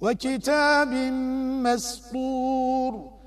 وكتاب مسطور.